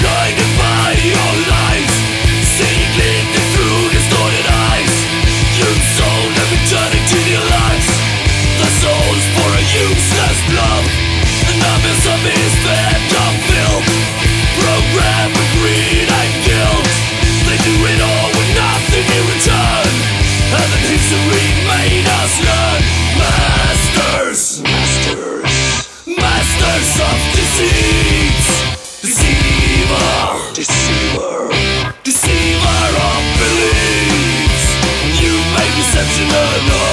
blinded by your lies. Seeing through distorted eyes. Sold lives The souls for a useless love. And I'm a Another